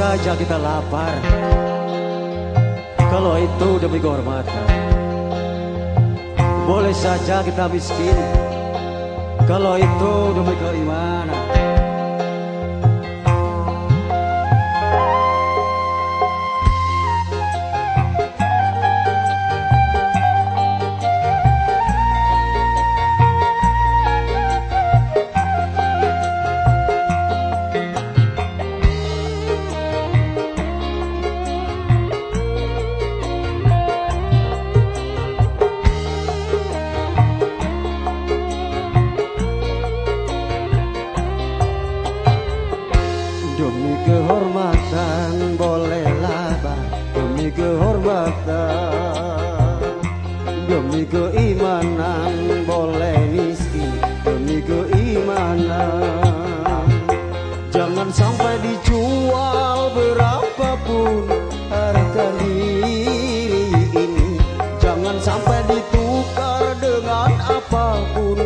saja kita lapar. Kalau itu demi kehormatan. Boleh saja kita miskin. Kalau itu demi keimanan. kehormatan bolehlah bah demi kehormatan. Demi keimanan boleh miskin demi keimanan. Jangan sampai dijual berapapun harga diri ini. Jangan sampai ditukar dengan apa pun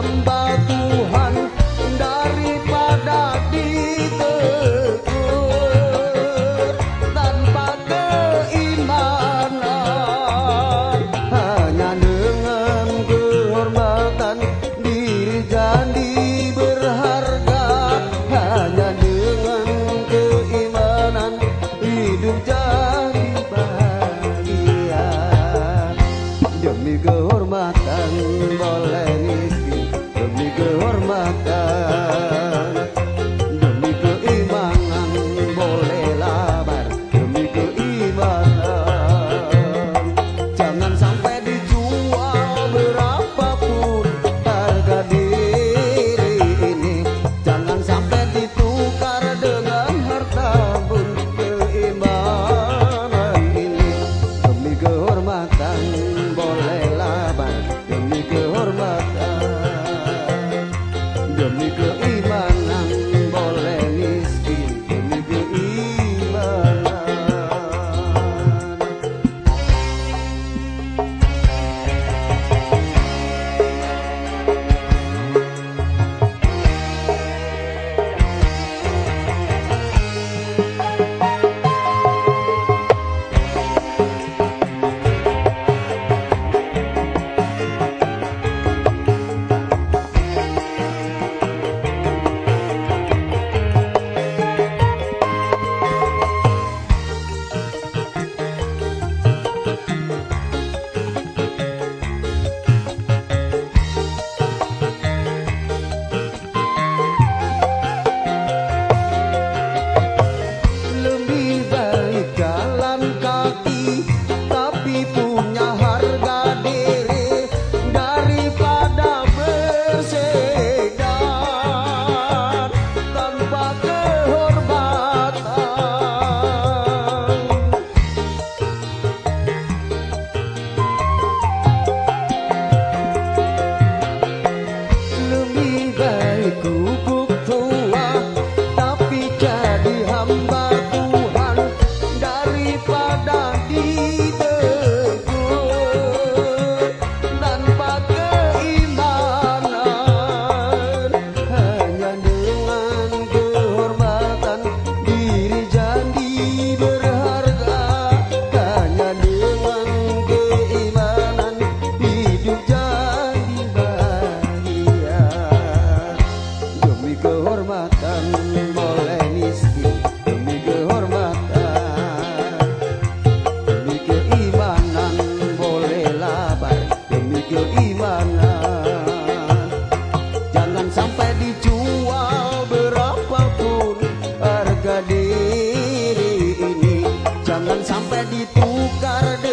Samba. Demi keimanan